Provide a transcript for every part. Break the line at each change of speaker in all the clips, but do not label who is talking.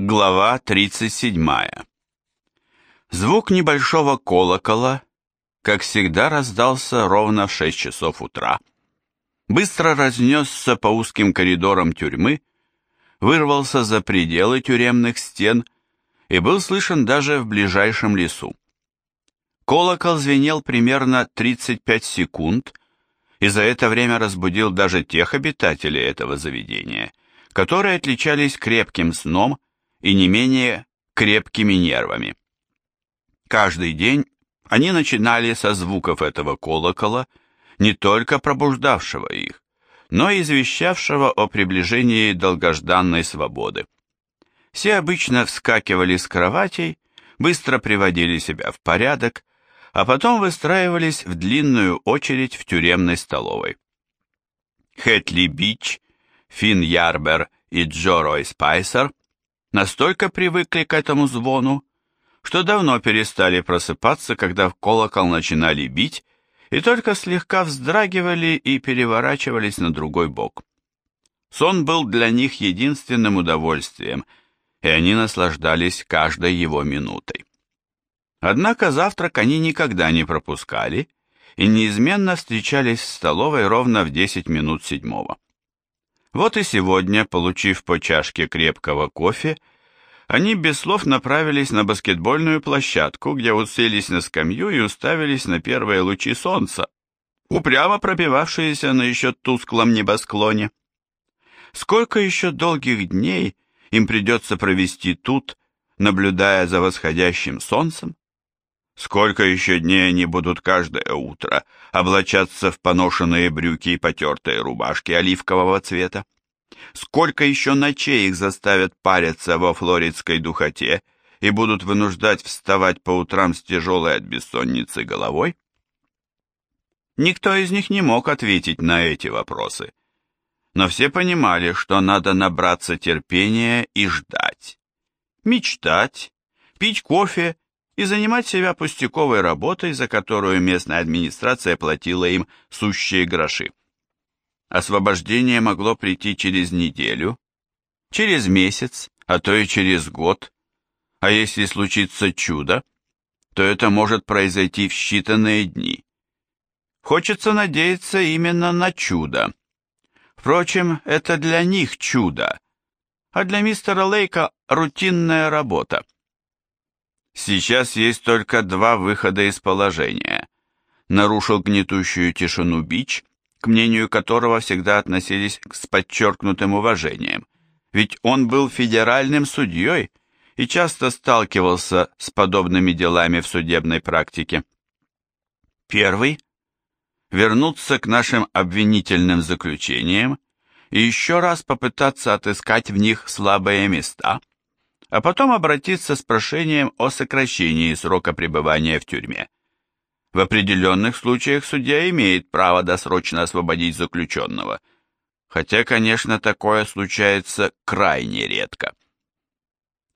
Глава 37. Звук небольшого колокола, как всегда, раздался ровно в 6 часов утра. Быстро разнесся по узким коридорам тюрьмы, вырвался за пределы тюремных стен и был слышен даже в ближайшем лесу. Колокол звенел примерно 35 секунд и за это время разбудил даже тех обитателей этого заведения, которые отличались крепким сном и не менее крепкими нервами. Каждый день они начинали со звуков этого колокола, не только пробуждавшего их, но и извещавшего о приближении долгожданной свободы. Все обычно вскакивали с кроватей, быстро приводили себя в порядок, а потом выстраивались в длинную очередь в тюремной столовой. Хэтли Бич, Финн Ярбер и Джо Рой Спайсер настолько привыкли к этому звону, что давно перестали просыпаться, когда в колокол начинали бить, и только слегка вздрагивали и переворачивались на другой бок. Сон был для них единственным удовольствием, и они наслаждались каждой его минутой. Однако завтрак они никогда не пропускали и неизменно встречались в столовой ровно в 10 минут седьмого. Вот и сегодня, получив по чашке крепкого кофе, они без слов направились на баскетбольную площадку, где уселись на скамью и уставились на первые лучи солнца, упрямо пробивавшиеся на еще тусклом небосклоне. Сколько еще долгих дней им придется провести тут, наблюдая за восходящим солнцем? Сколько еще дней они будут каждое утро облачаться в поношенные брюки и потертые рубашки оливкового цвета? Сколько еще ночей их заставят париться во флоридской духоте и будут вынуждать вставать по утрам с тяжелой от бессонницы головой? Никто из них не мог ответить на эти вопросы. Но все понимали, что надо набраться терпения и ждать. Мечтать, пить кофе и занимать себя пустяковой работой, за которую местная администрация платила им сущие гроши. Освобождение могло прийти через неделю, через месяц, а то и через год. А если случится чудо, то это может произойти в считанные дни. Хочется надеяться именно на чудо. Впрочем, это для них чудо, а для мистера Лейка рутинная работа. Сейчас есть только два выхода из положения. Нарушил гнетущую тишину Бич, мнению которого всегда относились с подчеркнутым уважением, ведь он был федеральным судьей и часто сталкивался с подобными делами в судебной практике. Первый – вернуться к нашим обвинительным заключениям и еще раз попытаться отыскать в них слабые места – а потом обратиться с прошением о сокращении срока пребывания в тюрьме. В определенных случаях судья имеет право досрочно освободить заключенного, хотя, конечно, такое случается крайне редко.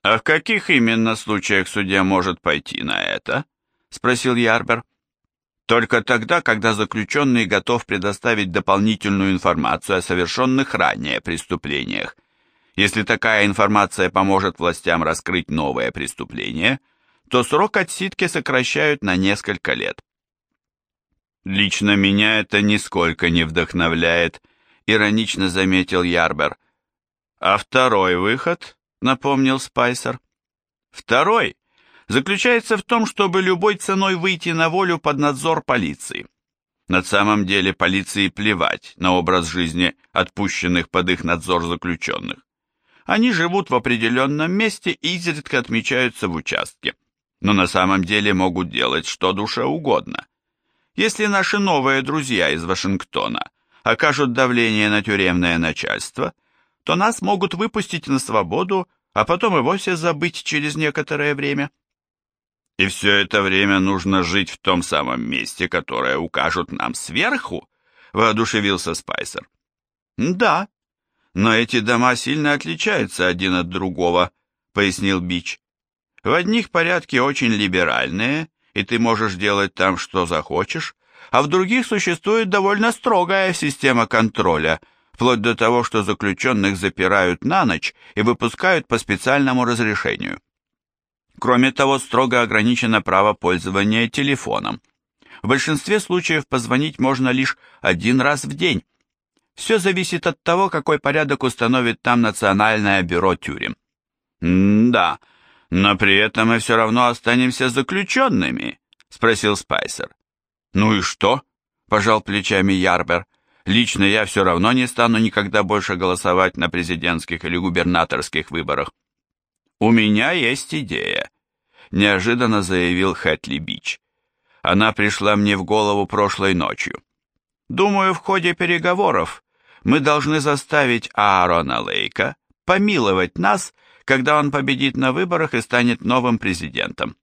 «А в каких именно случаях судья может пойти на это?» – спросил Ярбер. «Только тогда, когда заключенный готов предоставить дополнительную информацию о совершенных ранее преступлениях, если такая информация поможет властям раскрыть новое преступление, то срок отсидки сокращают на несколько лет. «Лично меня это нисколько не вдохновляет», — иронично заметил Ярбер. «А второй выход?» — напомнил Спайсер. «Второй заключается в том, чтобы любой ценой выйти на волю под надзор полиции. На самом деле полиции плевать на образ жизни отпущенных под их надзор заключенных. Они живут в определенном месте и изредка отмечаются в участке, но на самом деле могут делать что душе угодно. Если наши новые друзья из Вашингтона окажут давление на тюремное начальство, то нас могут выпустить на свободу, а потом и вовсе забыть через некоторое время. И все это время нужно жить в том самом месте, которое укажут нам сверху, воодушевился Спайсер. Да, но эти дома сильно отличаются один от другого, пояснил Бич. В одних порядки очень либеральные, и ты можешь делать там, что захочешь, а в других существует довольно строгая система контроля, вплоть до того, что заключенных запирают на ночь и выпускают по специальному разрешению. Кроме того, строго ограничено право пользования телефоном. В большинстве случаев позвонить можно лишь один раз в день. Все зависит от того, какой порядок установит там Национальное бюро тюрем. «Да, но при этом мы все равно останемся заключенными», — спросил Спайсер. «Ну и что?» — пожал плечами Ярбер. «Лично я все равно не стану никогда больше голосовать на президентских или губернаторских выборах». «У меня есть идея», — неожиданно заявил Хэтли Бич. Она пришла мне в голову прошлой ночью. Думаю, в ходе переговоров мы должны заставить Аарона Лейка помиловать нас, когда он победит на выборах и станет новым президентом.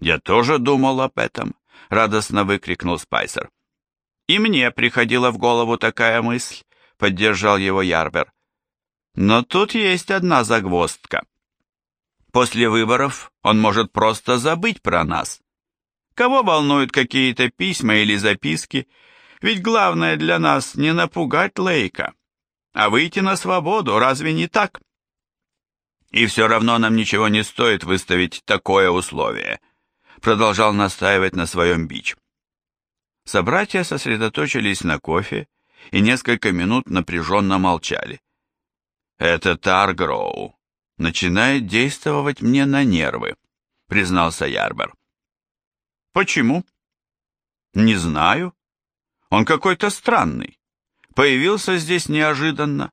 Я тоже думал об этом, радостно выкрикнул Спайсер. И мне приходила в голову такая мысль, поддержал его Ярбер. Но тут есть одна загвоздка. После выборов он может просто забыть про нас. Кого волнуют какие-то письма или записки? Ведь главное для нас не напугать Лейка, а выйти на свободу, разве не так? И все равно нам ничего не стоит выставить такое условие, продолжал настаивать на своем бич. Собратья сосредоточились на кофе и несколько минут напряженно молчали. «Это Таргроу начинает действовать мне на нервы», признался Ярбер. Почему? Не знаю. Он какой-то странный. Появился здесь неожиданно,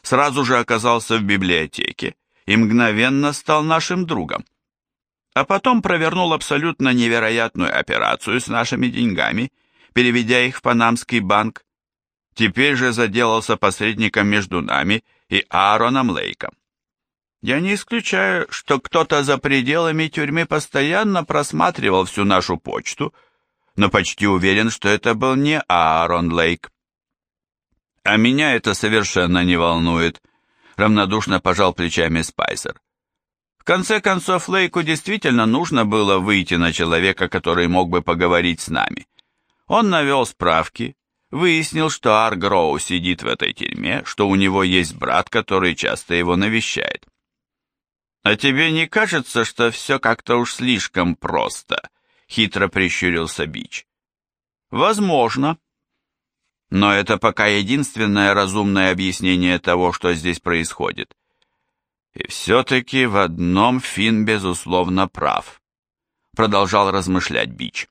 сразу же оказался в библиотеке и мгновенно стал нашим другом. А потом провернул абсолютно невероятную операцию с нашими деньгами, переведя их в Панамский банк. Теперь же заделался посредником между нами и Аароном Лейком. Я не исключаю, что кто-то за пределами тюрьмы постоянно просматривал всю нашу почту, но почти уверен, что это был не Аарон Лейк. А меня это совершенно не волнует, равнодушно пожал плечами Спайсер. В конце концов, Лейку действительно нужно было выйти на человека, который мог бы поговорить с нами. Он навел справки, выяснил, что Аргроу сидит в этой тюрьме, что у него есть брат, который часто его навещает. «А тебе не кажется, что все как-то уж слишком просто?» — хитро прищурился Бич. «Возможно. Но это пока единственное разумное объяснение того, что здесь происходит. И все-таки в одном Финн, безусловно, прав», — продолжал размышлять Бич.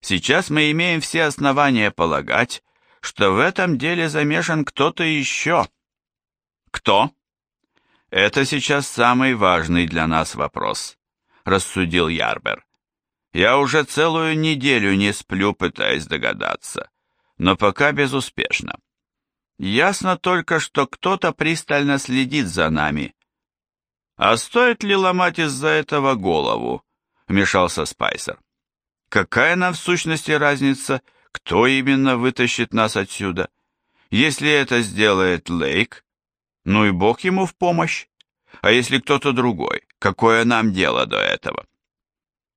«Сейчас мы имеем все основания полагать, что в этом деле замешан кто-то еще». «Кто?» «Это сейчас самый важный для нас вопрос», — рассудил Ярбер. «Я уже целую неделю не сплю, пытаясь догадаться, но пока безуспешно. Ясно только, что кто-то пристально следит за нами. А стоит ли ломать из-за этого голову?» — вмешался Спайсер. «Какая нам в сущности разница, кто именно вытащит нас отсюда? Если это сделает Лейк, ну и Бог ему в помощь. А если кто-то другой, какое нам дело до этого?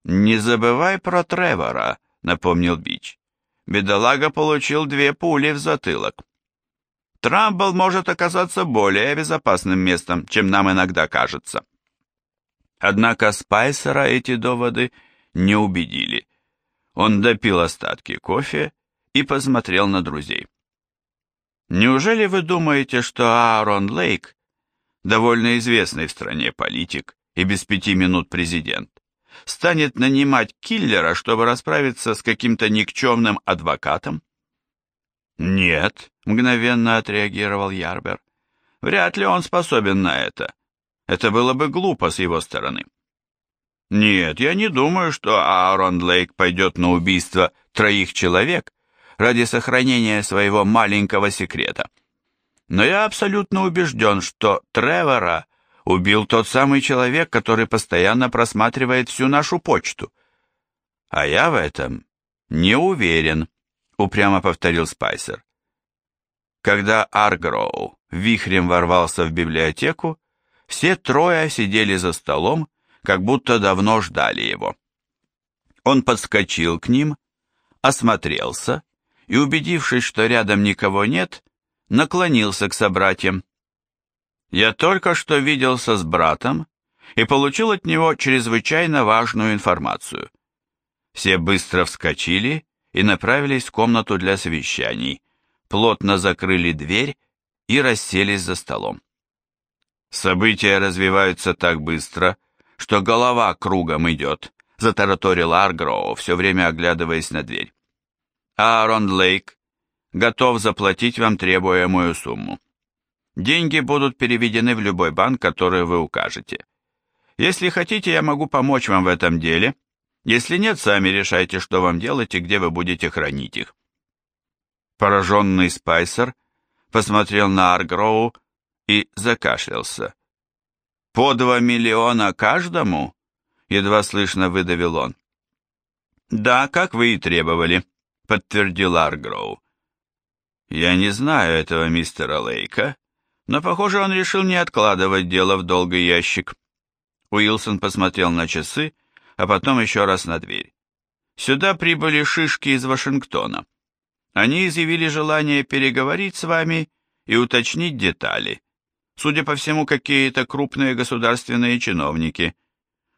Не забывай про Тревора, напомнил Бич. Бедолага получил две пули в затылок. Трамбл может оказаться более безопасным местом, чем нам иногда кажется. Однако Спайсера эти доводы не убедили. Он допил остатки кофе и посмотрел на друзей. Неужели вы думаете, что Аарон Лейк, довольно известный в стране политик и без пяти минут президент, станет нанимать киллера, чтобы расправиться с каким-то никчемным адвокатом? Нет, мгновенно отреагировал Ярбер. Вряд ли он способен на это. Это было бы глупо с его стороны. Нет, я не думаю, что Аарон Лейк пойдет на убийство троих человек, ради сохранения своего маленького секрета. Но я абсолютно убежден, что Тревора убил тот самый человек, который постоянно просматривает всю нашу почту. А я в этом не уверен, упрямо повторил Спайсер. Когда Аргроу вихрем ворвался в библиотеку, все трое сидели за столом, как будто давно ждали его. Он подскочил к ним, осмотрелся и, убедившись, что рядом никого нет, наклонился к собратьям. «Я только что виделся с братом и получил от него чрезвычайно важную информацию». Все быстро вскочили и направились в комнату для совещаний, плотно закрыли дверь и расселись за столом. События развиваются так быстро, что голова кругом идет, затараторил Аргроу, все время оглядываясь на дверь. Аарон Лейк готов заплатить вам требуемую сумму. Деньги будут переведены в любой банк, который вы укажете. Если хотите, я могу помочь вам в этом деле. Если нет, сами решайте, что вам делать и где вы будете хранить их. Пораженный Спайсер посмотрел на Аргроу и закашлялся. «По два миллиона каждому?» — едва слышно выдавил он. «Да, как вы и требовали», — подтвердил Аргроу. «Я не знаю этого мистера Лейка, но, похоже, он решил не откладывать дело в долгий ящик». Уилсон посмотрел на часы, а потом еще раз на дверь. «Сюда прибыли шишки из Вашингтона. Они изъявили желание переговорить с вами и уточнить детали. Судя по всему, какие-то крупные государственные чиновники.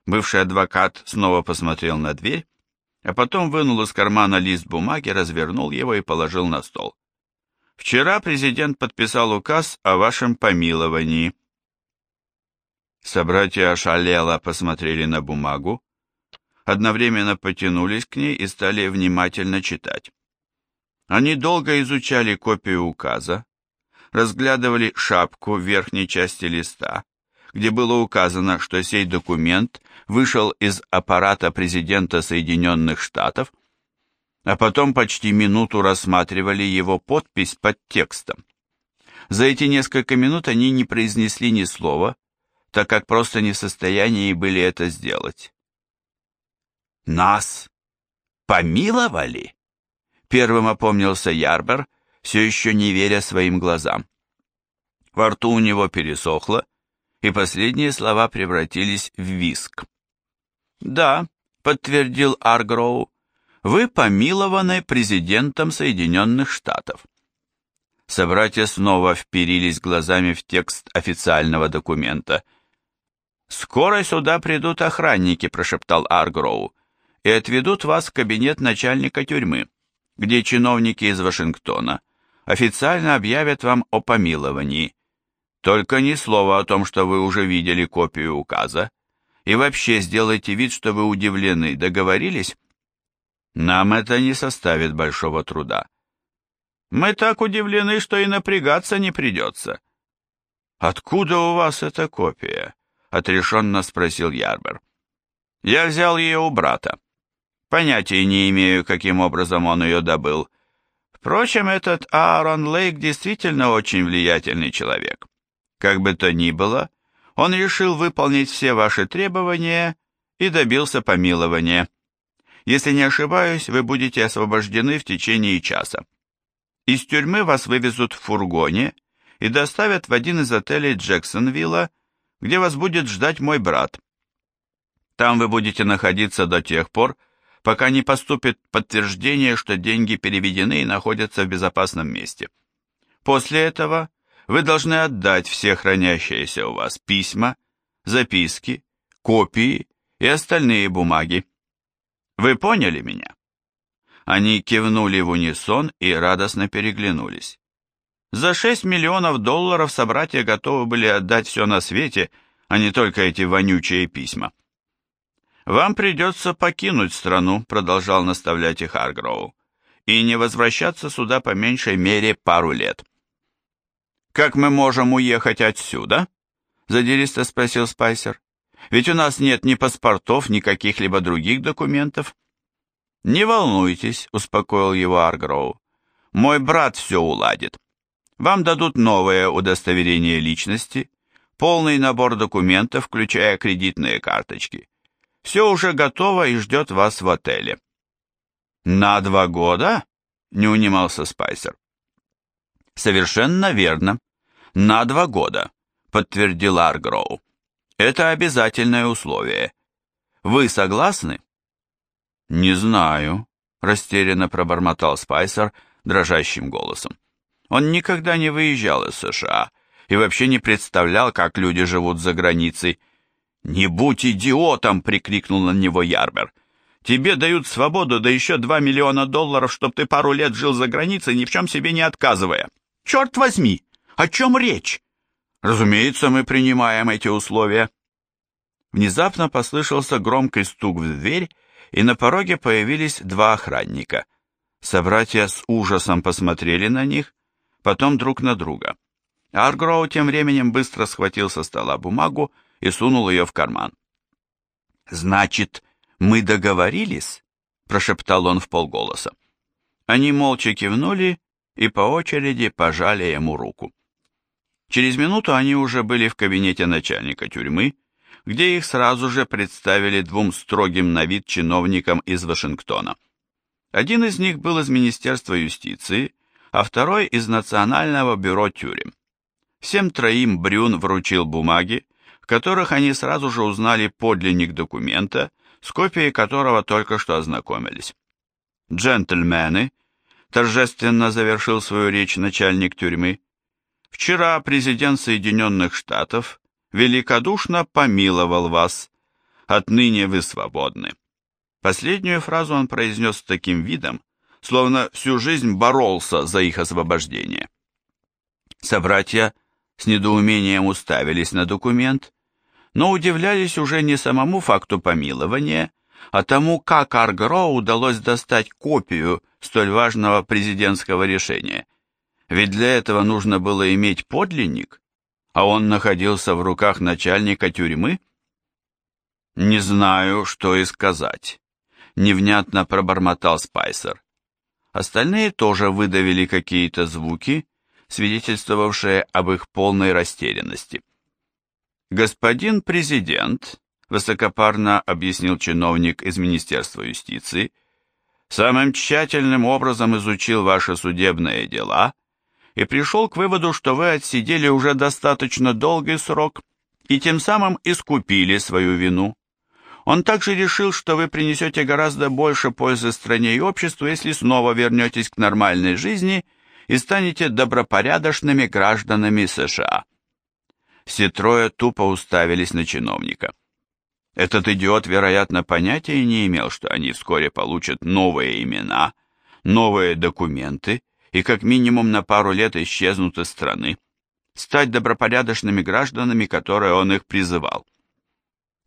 Бывший адвокат снова посмотрел на дверь, а потом вынул из кармана лист бумаги, развернул его и положил на стол. Вчера президент подписал указ о вашем помиловании. Собратья ошалело посмотрели на бумагу, одновременно потянулись к ней и стали внимательно читать. Они долго изучали копию указа, разглядывали шапку в верхней части листа, где было указано, что сей документ вышел из аппарата президента Соединенных Штатов, а потом почти минуту рассматривали его подпись под текстом. За эти несколько минут они не произнесли ни слова, так как просто не в состоянии были это сделать. «Нас помиловали?» Первым опомнился Ярбер, все еще не веря своим глазам. Во рту у него пересохло, и последние слова превратились в виск. «Да», — подтвердил Аргроу, — «вы помилованы президентом Соединенных Штатов». Собратья снова вперились глазами в текст официального документа. «Скоро сюда придут охранники», — прошептал Аргроу, — «и отведут вас в кабинет начальника тюрьмы где чиновники из Вашингтона официально объявят вам о помиловании. Только ни слова о том, что вы уже видели копию указа, и вообще сделайте вид, что вы удивлены. Договорились? Нам это не составит большого труда. Мы так удивлены, что и напрягаться не придется. Откуда у вас эта копия? Отрешенно спросил Ярбер. Я взял ее у брата. Понятия не имею, каким образом он ее добыл. Впрочем, этот Аарон Лейк действительно очень влиятельный человек. Как бы то ни было, он решил выполнить все ваши требования и добился помилования. Если не ошибаюсь, вы будете освобождены в течение часа. Из тюрьмы вас вывезут в фургоне и доставят в один из отелей Джексонвилла, где вас будет ждать мой брат. Там вы будете находиться до тех пор, пока не поступит подтверждение, что деньги переведены и находятся в безопасном месте. После этого вы должны отдать все хранящиеся у вас письма, записки, копии и остальные бумаги. Вы поняли меня? Они кивнули в унисон и радостно переглянулись. За 6 миллионов долларов собратья готовы были отдать все на свете, а не только эти вонючие письма. «Вам придется покинуть страну», — продолжал наставлять их Харгроу, «и не возвращаться сюда по меньшей мере пару лет». «Как мы можем уехать отсюда?» — задиристо спросил Спайсер. «Ведь у нас нет ни паспортов, ни каких-либо других документов». «Не волнуйтесь», — успокоил его Аргроу. «Мой брат все уладит. Вам дадут новое удостоверение личности, полный набор документов, включая кредитные карточки. Все уже готово и ждет вас в отеле». «На два года?» — не унимался Спайсер. «Совершенно верно. На два года», — подтвердил Аргроу. «Это обязательное условие. Вы согласны?» «Не знаю», — растерянно пробормотал Спайсер дрожащим голосом. Он никогда не выезжал из США и вообще не представлял, как люди живут за границей. «Не будь идиотом!» — прикрикнул на него Ярбер. «Тебе дают свободу, да еще два миллиона долларов, чтоб ты пару лет жил за границей, ни в чем себе не отказывая. Черт возьми! О чем речь?» «Разумеется, мы принимаем эти условия». Внезапно послышался громкий стук в дверь, и на пороге появились два охранника. Собратья с ужасом посмотрели на них, потом друг на друга. Аргроу тем временем быстро схватил со стола бумагу и сунул ее в карман. «Значит, мы договорились?» – прошептал он в полголоса. Они молча кивнули и по очереди пожали ему руку. Через минуту они уже были в кабинете начальника тюрьмы, где их сразу же представили двум строгим на вид чиновникам из Вашингтона. Один из них был из Министерства юстиции, а второй из Национального бюро тюрем. Всем троим Брюн вручил бумаги, в которых они сразу же узнали подлинник документа, с копией которого только что ознакомились. «Джентльмены», — торжественно завершил свою речь начальник тюрьмы, «вчера президент Соединенных Штатов великодушно помиловал вас. Отныне вы свободны». Последнюю фразу он произнес с таким видом, словно всю жизнь боролся за их освобождение. Собратья с недоумением уставились на документ, но удивлялись уже не самому факту помилования, а тому, как Аргро удалось достать копию столь важного президентского решения. Ведь для этого нужно было иметь подлинник, а он находился в руках начальника тюрьмы? «Не знаю, что и сказать», — невнятно пробормотал Спайсер. Остальные тоже выдавили какие-то звуки, свидетельствовавшие об их полной растерянности. «Господин президент», — высокопарно объяснил чиновник из Министерства юстиции, «самым тщательным образом изучил ваши судебные дела и пришел к выводу, что вы отсидели уже достаточно долгий срок и тем самым искупили свою вину. Он также решил, что вы принесете гораздо больше пользы стране и обществу, если снова вернетесь к нормальной жизни и станете добропорядочными гражданами США. Все трое тупо уставились на чиновника. Этот идиот, вероятно, понятия не имел, что они вскоре получат новые имена, новые документы и как минимум на пару лет исчезнут из страны, стать добропорядочными гражданами, которые он их призывал.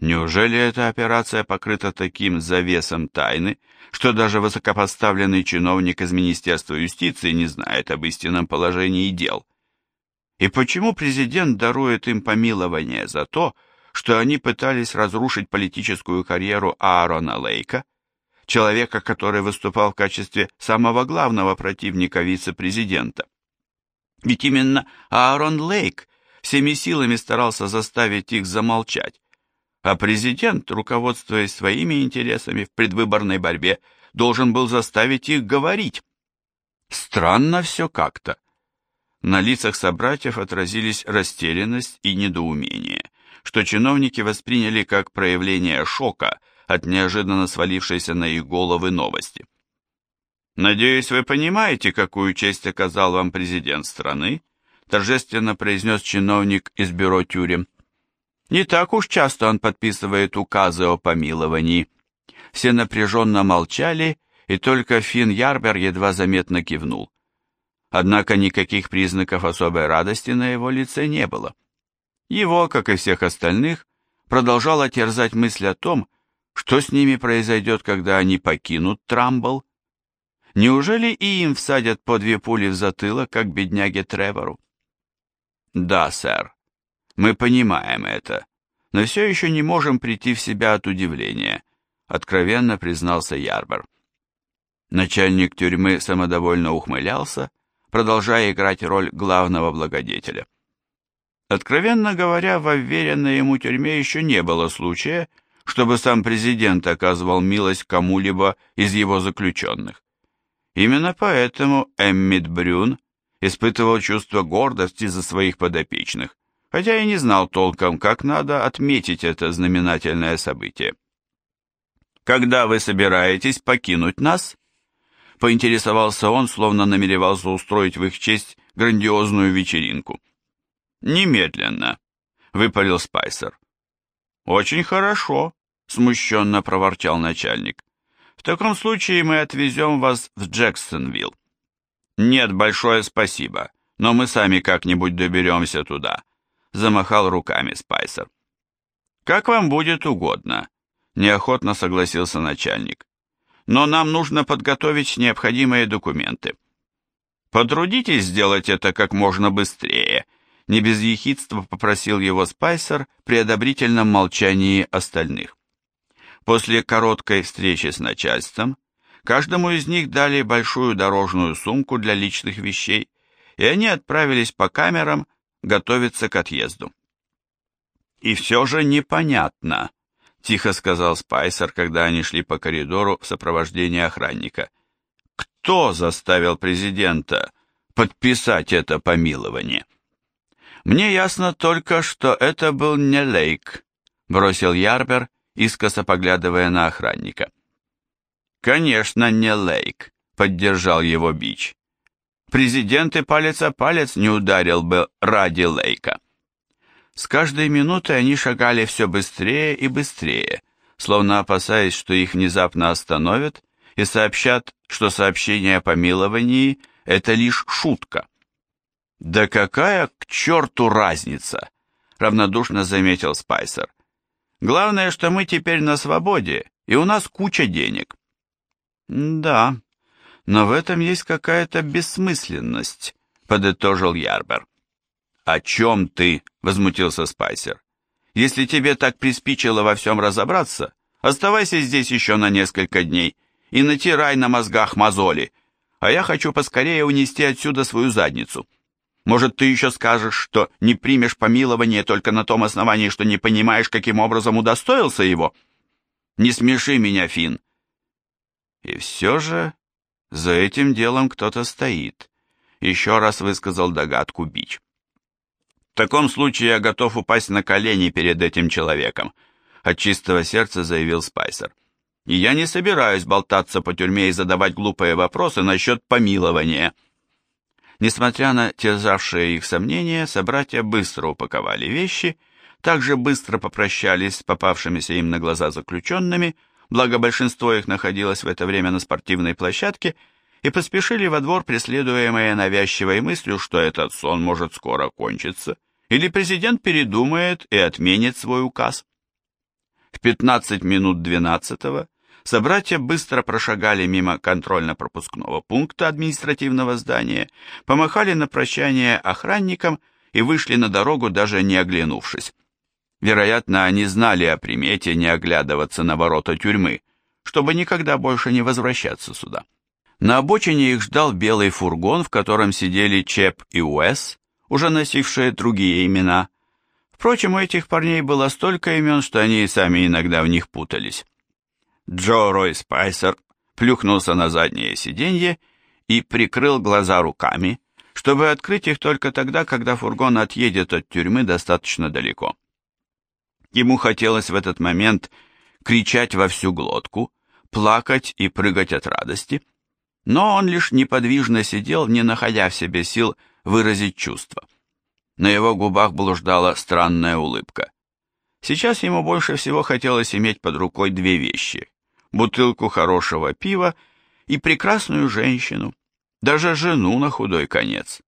Неужели эта операция покрыта таким завесом тайны, что даже высокопоставленный чиновник из Министерства юстиции не знает об истинном положении дел? И почему президент дарует им помилование за то, что они пытались разрушить политическую карьеру Аарона Лейка, человека, который выступал в качестве самого главного противника вице-президента? Ведь именно Аарон Лейк всеми силами старался заставить их замолчать, а президент, руководствуясь своими интересами в предвыборной борьбе, должен был заставить их говорить. Странно все как-то. На лицах собратьев отразились растерянность и недоумение, что чиновники восприняли как проявление шока от неожиданно свалившейся на их головы новости. «Надеюсь, вы понимаете, какую честь оказал вам президент страны?» торжественно произнес чиновник из бюро тюрем. Не так уж часто он подписывает указы о помиловании. Все напряженно молчали, и только Финн Ярбер едва заметно кивнул. Однако никаких признаков особой радости на его лице не было. Его, как и всех остальных, продолжала терзать мысль о том, что с ними произойдет, когда они покинут Трамбл. Неужели и им всадят по две пули в затылок, как бедняге Тревору? Да, сэр, мы понимаем это, но все еще не можем прийти в себя от удивления, откровенно признался Ярбер. Начальник тюрьмы самодовольно ухмылялся, продолжая играть роль главного благодетеля. Откровенно говоря, в уверенной ему тюрьме еще не было случая, чтобы сам президент оказывал милость кому-либо из его заключенных. Именно поэтому Эммит Брюн испытывал чувство гордости за своих подопечных, хотя и не знал толком, как надо отметить это знаменательное событие. «Когда вы собираетесь покинуть нас?» поинтересовался он, словно намеревался устроить в их честь грандиозную вечеринку. «Немедленно», — выпалил Спайсер. «Очень хорошо», — смущенно проворчал начальник. «В таком случае мы отвезем вас в Джексонвилл». «Нет, большое спасибо, но мы сами как-нибудь доберемся туда», — замахал руками Спайсер. «Как вам будет угодно», — неохотно согласился начальник. «Но нам нужно подготовить необходимые документы». «Потрудитесь сделать это как можно быстрее», — не без ехидства попросил его Спайсер при одобрительном молчании остальных. После короткой встречи с начальством Каждому из них дали большую дорожную сумку для личных вещей, и они отправились по камерам готовиться к отъезду. «И все же непонятно», — тихо сказал Спайсер, когда они шли по коридору в сопровождении охранника. «Кто заставил президента подписать это помилование?» «Мне ясно только, что это был не Лейк», — бросил Ярбер, искоса поглядывая на охранника. «Конечно, не Лейк», — поддержал его Бич. «Президент и палец о палец не ударил бы ради Лейка». С каждой минутой они шагали все быстрее и быстрее, словно опасаясь, что их внезапно остановят и сообщат, что сообщение о помиловании — это лишь шутка. «Да какая к черту разница?» — равнодушно заметил Спайсер. «Главное, что мы теперь на свободе, и у нас куча денег». «Да, но в этом есть какая-то бессмысленность», — подытожил Ярбер. «О чем ты?» — возмутился Спайсер. «Если тебе так приспичило во всем разобраться, оставайся здесь еще на несколько дней и натирай на мозгах мозоли, а я хочу поскорее унести отсюда свою задницу. Может, ты еще скажешь, что не примешь помилование только на том основании, что не понимаешь, каким образом удостоился его? Не смеши меня, Финн. И все же за этим делом кто-то стоит, еще раз высказал догадку Бич. В таком случае я готов упасть на колени перед этим человеком, от чистого сердца заявил Спайсер. И я не собираюсь болтаться по тюрьме и задавать глупые вопросы насчет помилования. Несмотря на терзавшие их сомнения, собратья быстро упаковали вещи, также быстро попрощались с попавшимися им на глаза заключенными, благо большинство их находилось в это время на спортивной площадке, и поспешили во двор, преследуемые навязчивой мыслью, что этот сон может скоро кончиться, или президент передумает и отменит свой указ. В 15 минут 12 собратья быстро прошагали мимо контрольно-пропускного пункта административного здания, помахали на прощание охранникам и вышли на дорогу, даже не оглянувшись. Вероятно, они знали о примете не оглядываться на ворота тюрьмы, чтобы никогда больше не возвращаться сюда. На обочине их ждал белый фургон, в котором сидели Чеп и Уэс, уже носившие другие имена. Впрочем, у этих парней было столько имен, что они и сами иногда в них путались. Джо Рой Спайсер плюхнулся на заднее сиденье и прикрыл глаза руками, чтобы открыть их только тогда, когда фургон отъедет от тюрьмы достаточно далеко. Ему хотелось в этот момент кричать во всю глотку, плакать и прыгать от радости, но он лишь неподвижно сидел, не находя в себе сил выразить чувства. На его губах блуждала странная улыбка. Сейчас ему больше всего хотелось иметь под рукой две вещи – бутылку хорошего пива и прекрасную женщину, даже жену на худой конец.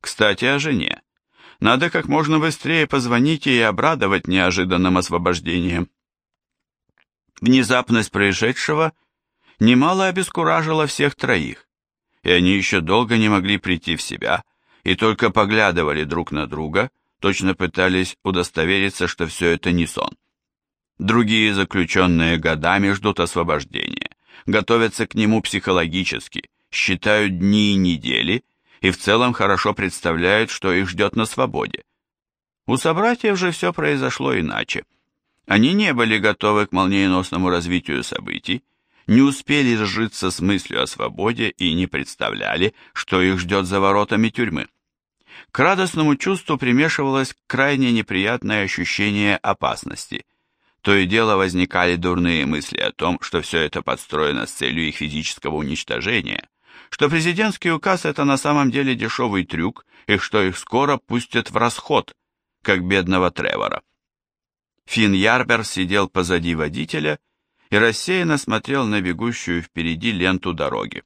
Кстати, о жене. Надо как можно быстрее позвонить ей и обрадовать неожиданным освобождением. Внезапность происшедшего немало обескуражила всех троих, и они еще долго не могли прийти в себя и только поглядывали друг на друга, точно пытались удостовериться, что все это не сон. Другие заключенные годами ждут освобождения, готовятся к нему психологически, считают дни и недели и в целом хорошо представляют, что их ждет на свободе. У собратьев же все произошло иначе. Они не были готовы к молниеносному развитию событий, не успели сжиться с мыслью о свободе и не представляли, что их ждет за воротами тюрьмы. К радостному чувству примешивалось крайне неприятное ощущение опасности. То и дело возникали дурные мысли о том, что все это подстроено с целью их физического уничтожения, что президентский указ это на самом деле дешевый трюк и что их скоро пустят в расход, как бедного Тревора. Финн Ярбер сидел позади водителя и рассеянно смотрел на бегущую впереди ленту дороги.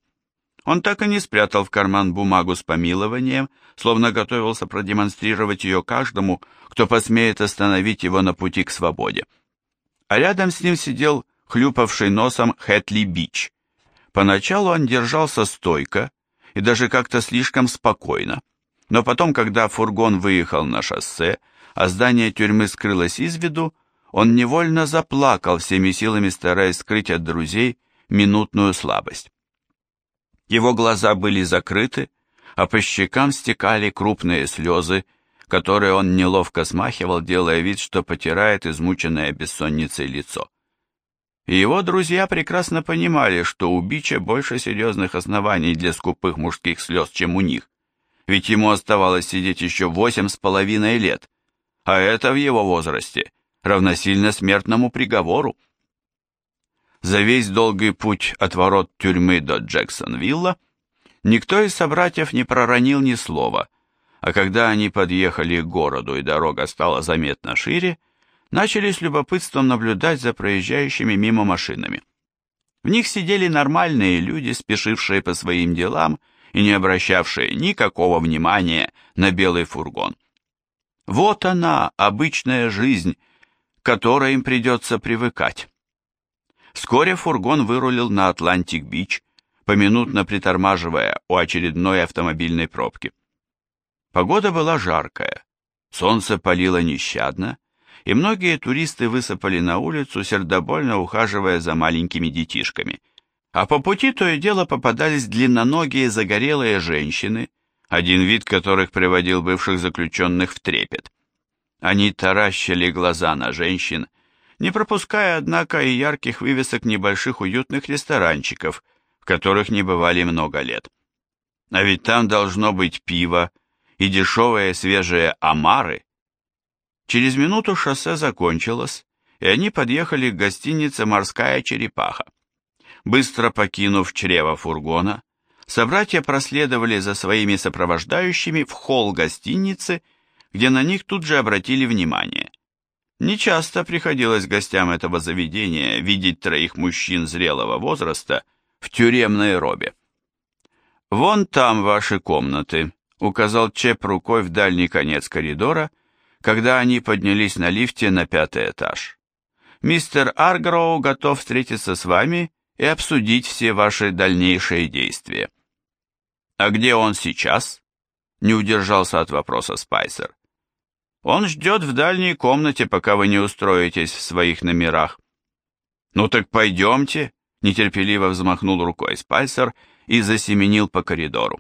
Он так и не спрятал в карман бумагу с помилованием, словно готовился продемонстрировать ее каждому, кто посмеет остановить его на пути к свободе. А рядом с ним сидел хлюпавший носом Хэтли Бич. Поначалу он держался стойко и даже как-то слишком спокойно, но потом, когда фургон выехал на шоссе, а здание тюрьмы скрылось из виду, он невольно заплакал всеми силами, стараясь скрыть от друзей минутную слабость. Его глаза были закрыты, а по щекам стекали крупные слезы, которые он неловко смахивал, делая вид, что потирает измученное бессонницей лицо. Его друзья прекрасно понимали, что у Бича больше серьезных оснований для скупых мужских слез, чем у них, ведь ему оставалось сидеть еще восемь с половиной лет, а это в его возрасте равносильно смертному приговору. За весь долгий путь от ворот тюрьмы до Джексонвилла никто из собратьев не проронил ни слова, а когда они подъехали к городу и дорога стала заметно шире, начали с любопытством наблюдать за проезжающими мимо машинами. В них сидели нормальные люди, спешившие по своим делам и не обращавшие никакого внимания на белый фургон. Вот она, обычная жизнь, которой им придется привыкать. Вскоре фургон вырулил на Атлантик-Бич, поминутно притормаживая у очередной автомобильной пробки. Погода была жаркая, солнце палило нещадно, и многие туристы высыпали на улицу, сердобольно ухаживая за маленькими детишками. А по пути то и дело попадались длинноногие загорелые женщины, один вид которых приводил бывших заключенных в трепет. Они таращили глаза на женщин, не пропуская, однако, и ярких вывесок небольших уютных ресторанчиков, в которых не бывали много лет. А ведь там должно быть пиво и дешевые свежие омары. Через минуту шоссе закончилось, и они подъехали к гостинице «Морская черепаха». Быстро покинув чрево фургона, собратья проследовали за своими сопровождающими в холл гостиницы, где на них тут же обратили внимание. Нечасто приходилось гостям этого заведения видеть троих мужчин зрелого возраста в тюремной робе. «Вон там ваши комнаты», — указал Чеп рукой в дальний конец коридора, когда они поднялись на лифте на пятый этаж. «Мистер Аргроу готов встретиться с вами и обсудить все ваши дальнейшие действия». «А где он сейчас?» — не удержался от вопроса Спайсер. Он ждет в дальней комнате, пока вы не устроитесь в своих номерах. Ну так пойдемте, нетерпеливо взмахнул рукой Спайсер и засеменил по коридору.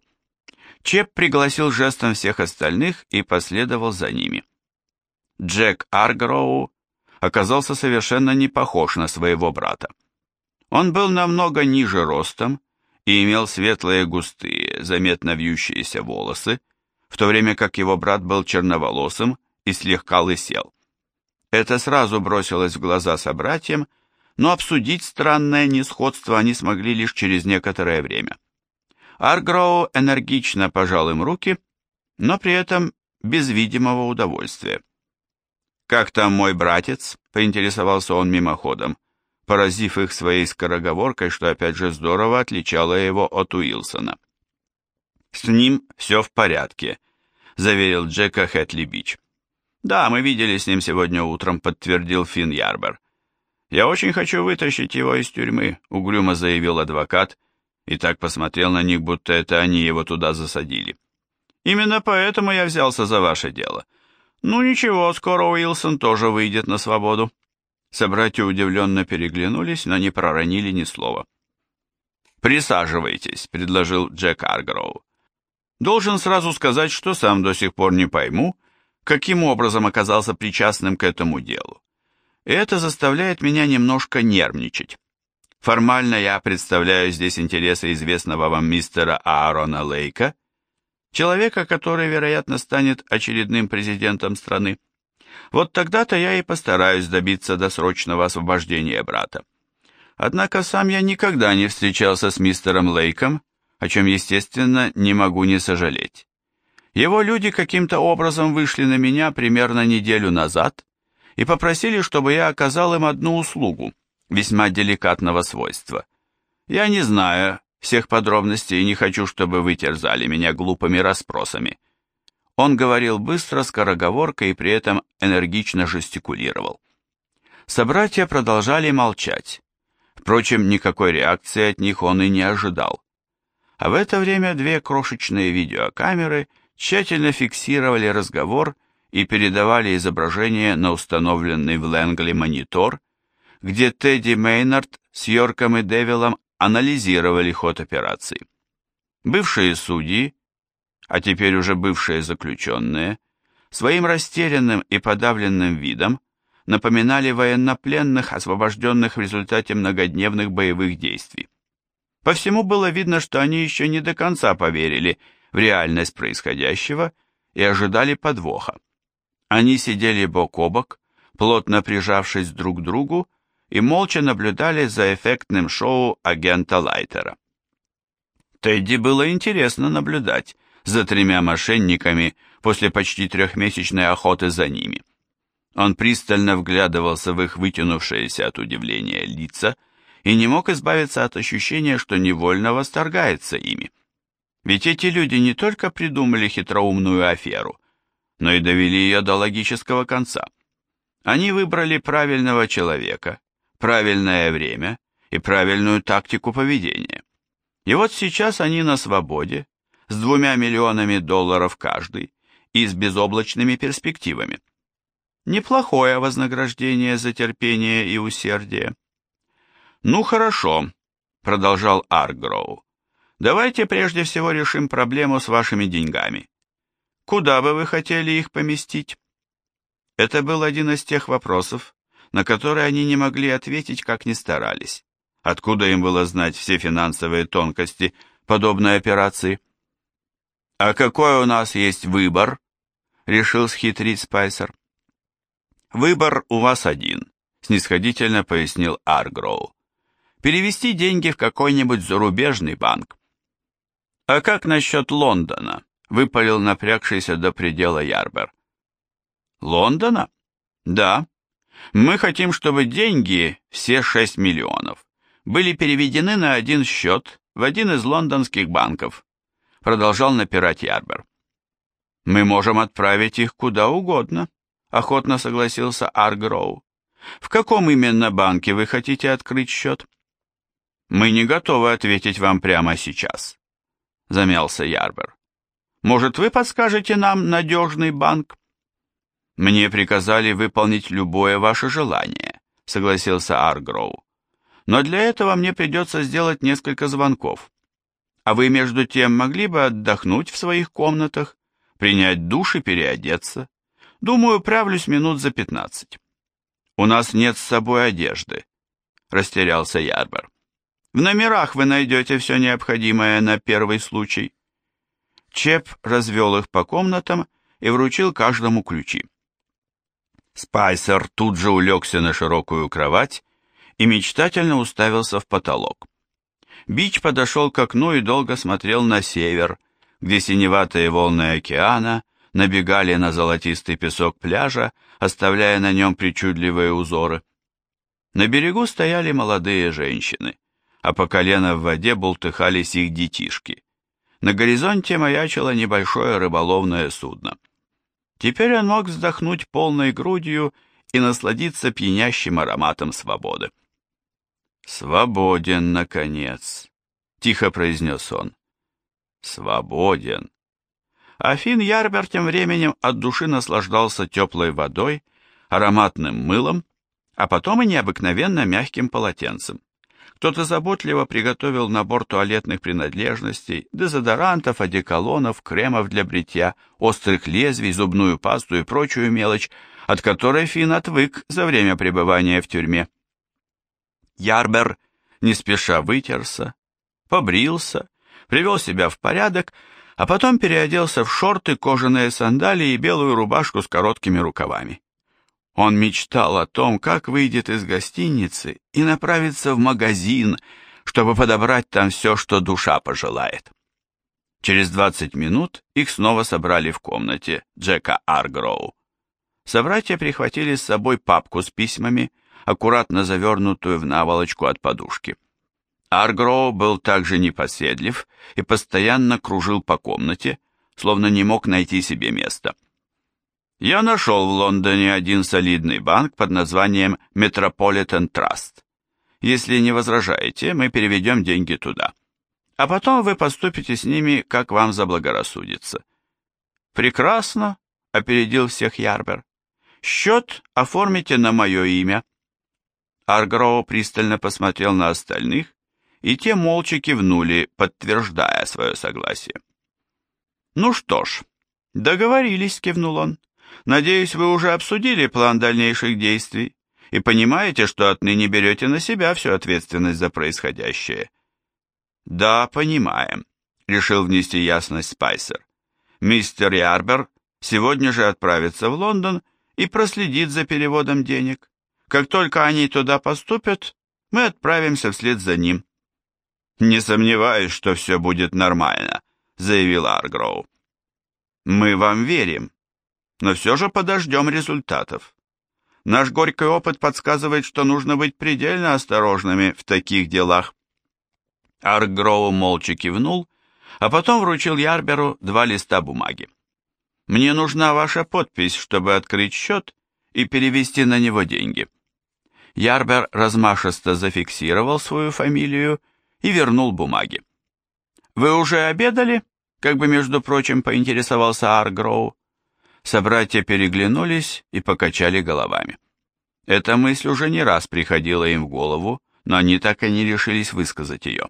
Чеп пригласил жестом всех остальных и последовал за ними. Джек Аргроу оказался совершенно не похож на своего брата. Он был намного ниже ростом и имел светлые густые, заметно вьющиеся волосы, в то время как его брат был черноволосым и слегка лысел. Это сразу бросилось в глаза собратьям, но обсудить странное несходство они смогли лишь через некоторое время. Аргроу энергично пожал им руки, но при этом без видимого удовольствия. «Как там мой братец?» — поинтересовался он мимоходом, поразив их своей скороговоркой, что опять же здорово отличало его от Уилсона. «С ним все в порядке», — заверил Джека Хэтли Бич. «Да, мы видели с ним сегодня утром», — подтвердил Финн Ярбер. «Я очень хочу вытащить его из тюрьмы», — угрюмо заявил адвокат, и так посмотрел на них, будто это они его туда засадили. «Именно поэтому я взялся за ваше дело. Ну ничего, скоро Уилсон тоже выйдет на свободу». Собратья удивленно переглянулись, но не проронили ни слова. «Присаживайтесь», — предложил Джек Аргроу. «Должен сразу сказать, что сам до сих пор не пойму, каким образом оказался причастным к этому делу. Это заставляет меня немножко нервничать. Формально я представляю здесь интересы известного вам мистера Аарона Лейка, человека, который, вероятно, станет очередным президентом страны. Вот тогда-то я и постараюсь добиться досрочного освобождения брата. Однако сам я никогда не встречался с мистером Лейком, о чем, естественно, не могу не сожалеть. Его люди каким-то образом вышли на меня примерно неделю назад и попросили, чтобы я оказал им одну услугу, весьма деликатного свойства. Я не знаю всех подробностей и не хочу, чтобы вы терзали меня глупыми расспросами. Он говорил быстро, скороговоркой и при этом энергично жестикулировал. Собратья продолжали молчать. Впрочем, никакой реакции от них он и не ожидал. А в это время две крошечные видеокамеры тщательно фиксировали разговор и передавали изображение на установленный в Лэнгли монитор, где Тедди Мейнард с Йорком и Девилом анализировали ход операции. Бывшие судьи, а теперь уже бывшие заключенные, своим растерянным и подавленным видом напоминали военнопленных, освобожденных в результате многодневных боевых действий. По всему было видно, что они еще не до конца поверили в реальность происходящего и ожидали подвоха. Они сидели бок о бок, плотно прижавшись друг к другу, и молча наблюдали за эффектным шоу агента Лайтера. Тедди было интересно наблюдать за тремя мошенниками после почти трехмесячной охоты за ними. Он пристально вглядывался в их вытянувшиеся от удивления лица и не мог избавиться от ощущения, что невольно восторгается ими. Ведь эти люди не только придумали хитроумную аферу, но и довели ее до логического конца. Они выбрали правильного человека, правильное время и правильную тактику поведения. И вот сейчас они на свободе, с двумя миллионами долларов каждый и с безоблачными перспективами. Неплохое вознаграждение за терпение и усердие. «Ну хорошо», — продолжал Аргроу. «Давайте прежде всего решим проблему с вашими деньгами. Куда бы вы хотели их поместить?» Это был один из тех вопросов, на которые они не могли ответить, как ни старались. Откуда им было знать все финансовые тонкости подобной операции? «А какой у нас есть выбор?» — решил схитрить Спайсер. «Выбор у вас один», — снисходительно пояснил Аргроу. «Перевести деньги в какой-нибудь зарубежный банк». «А как насчет Лондона?» — выпалил напрягшийся до предела Ярбер. «Лондона?» «Да. Мы хотим, чтобы деньги, все 6 миллионов, были переведены на один счет в один из лондонских банков», — продолжал напирать Ярбер. «Мы можем отправить их куда угодно», — охотно согласился Аргроу. «В каком именно банке вы хотите открыть счет?» «Мы не готовы ответить вам прямо сейчас», — замялся Ярбер. «Может, вы подскажете нам надежный банк?» «Мне приказали выполнить любое ваше желание», — согласился Аргроу. «Но для этого мне придется сделать несколько звонков. А вы, между тем, могли бы отдохнуть в своих комнатах, принять душ и переодеться?» Думаю, правлюсь минут за пятнадцать. У нас нет с собой одежды, растерялся Ярбер. В номерах вы найдете все необходимое на первый случай. Чеп развел их по комнатам и вручил каждому ключи. Спайсер тут же улегся на широкую кровать и мечтательно уставился в потолок. Бич подошел к окну и долго смотрел на север, где синеватые волны океана набегали на золотистый песок пляжа, оставляя на нем причудливые узоры. На берегу стояли молодые женщины, а по колено в воде бултыхались их детишки. На горизонте маячило небольшое рыболовное судно. Теперь он мог вздохнуть полной грудью и насладиться пьянящим ароматом свободы. «Свободен, наконец!» — тихо произнес он. «Свободен!» А Финн Ярбер тем временем от души наслаждался теплой водой, ароматным мылом, а потом и необыкновенно мягким полотенцем. Кто-то заботливо приготовил набор туалетных принадлежностей, дезодорантов, одеколонов, кремов для бритья, острых лезвий, зубную пасту и прочую мелочь, от которой Финн отвык за время пребывания в тюрьме. Ярбер не спеша вытерся, побрился, привел себя в порядок, а потом переоделся в шорты, кожаные сандалии и белую рубашку с короткими рукавами. Он мечтал о том, как выйдет из гостиницы и направится в магазин, чтобы подобрать там все, что душа пожелает. Через 20 минут их снова собрали в комнате Джека Аргроу. Собратья прихватили с собой папку с письмами, аккуратно завернутую в наволочку от подушки. Аргроу был также непоседлив и постоянно кружил по комнате, словно не мог найти себе места. Я нашел в Лондоне один солидный банк под названием Metropolitan Trust. Если не возражаете, мы переведем деньги туда. А потом вы поступите с ними, как вам заблагорассудится. Прекрасно, опередил всех Ярбер. Счет оформите на мое имя. Аргроу пристально посмотрел на остальных, и те молча кивнули, подтверждая свое согласие. «Ну что ж, договорились», — кивнул он. «Надеюсь, вы уже обсудили план дальнейших действий и понимаете, что отныне берете на себя всю ответственность за происходящее». «Да, понимаем», — решил внести ясность Спайсер. «Мистер Ярбер сегодня же отправится в Лондон и проследит за переводом денег. Как только они туда поступят, мы отправимся вслед за ним». «Не сомневаюсь, что все будет нормально», заявил Аргроу. «Мы вам верим, но все же подождем результатов. Наш горький опыт подсказывает, что нужно быть предельно осторожными в таких делах». Аргроу молча кивнул, а потом вручил Ярберу два листа бумаги. «Мне нужна ваша подпись, чтобы открыть счет и перевести на него деньги». Ярбер размашисто зафиксировал свою фамилию и вернул бумаги. «Вы уже обедали?» Как бы, между прочим, поинтересовался Аргроу. Собратья переглянулись и покачали головами. Эта мысль уже не раз приходила им в голову, но они так и не решились высказать ее.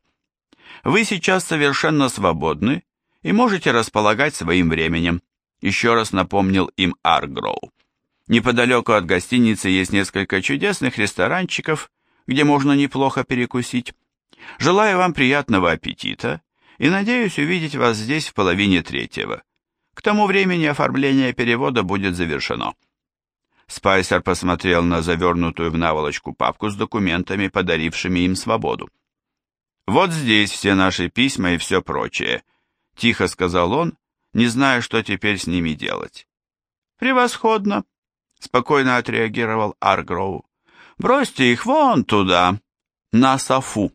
«Вы сейчас совершенно свободны и можете располагать своим временем», еще раз напомнил им Аргроу. Неподалеку от гостиницы есть несколько чудесных ресторанчиков, где можно неплохо перекусить. Желаю вам приятного аппетита и надеюсь увидеть вас здесь в половине третьего. К тому времени оформление перевода будет завершено. Спайсер посмотрел на завернутую в наволочку папку с документами, подарившими им свободу. «Вот здесь все наши письма и все прочее», — тихо сказал он, не зная, что теперь с ними делать. «Превосходно», — спокойно отреагировал Аргроу. «Бросьте их вон туда, на софу».